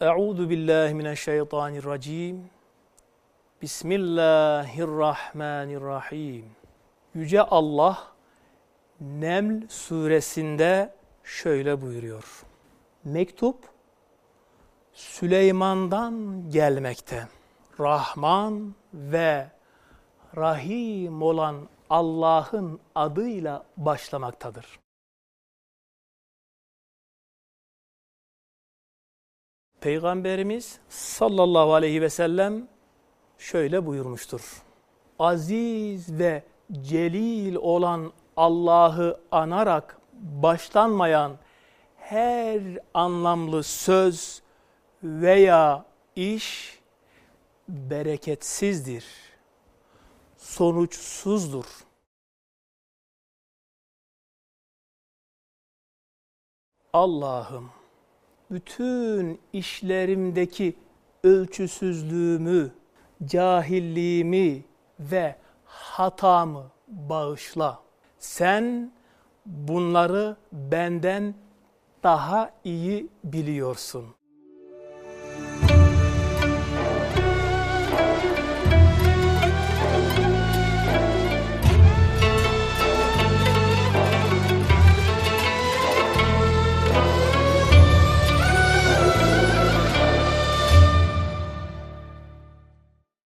Euzu billahi mineşşeytanirracim. Bismillahirrahmanirrahim. Yüce Allah Neml suresinde şöyle buyuruyor. Mektup Süleyman'dan gelmekte. Rahman ve Rahim olan Allah'ın adıyla başlamaktadır. Peygamberimiz sallallahu aleyhi ve sellem şöyle buyurmuştur. Aziz ve celil olan Allah'ı anarak başlanmayan her anlamlı söz veya iş bereketsizdir, sonuçsuzdur. Allah'ım bütün işlerimdeki ölçüsüzlüğümü, cahilliğimi ve hatamı bağışla. Sen bunları benden daha iyi biliyorsun.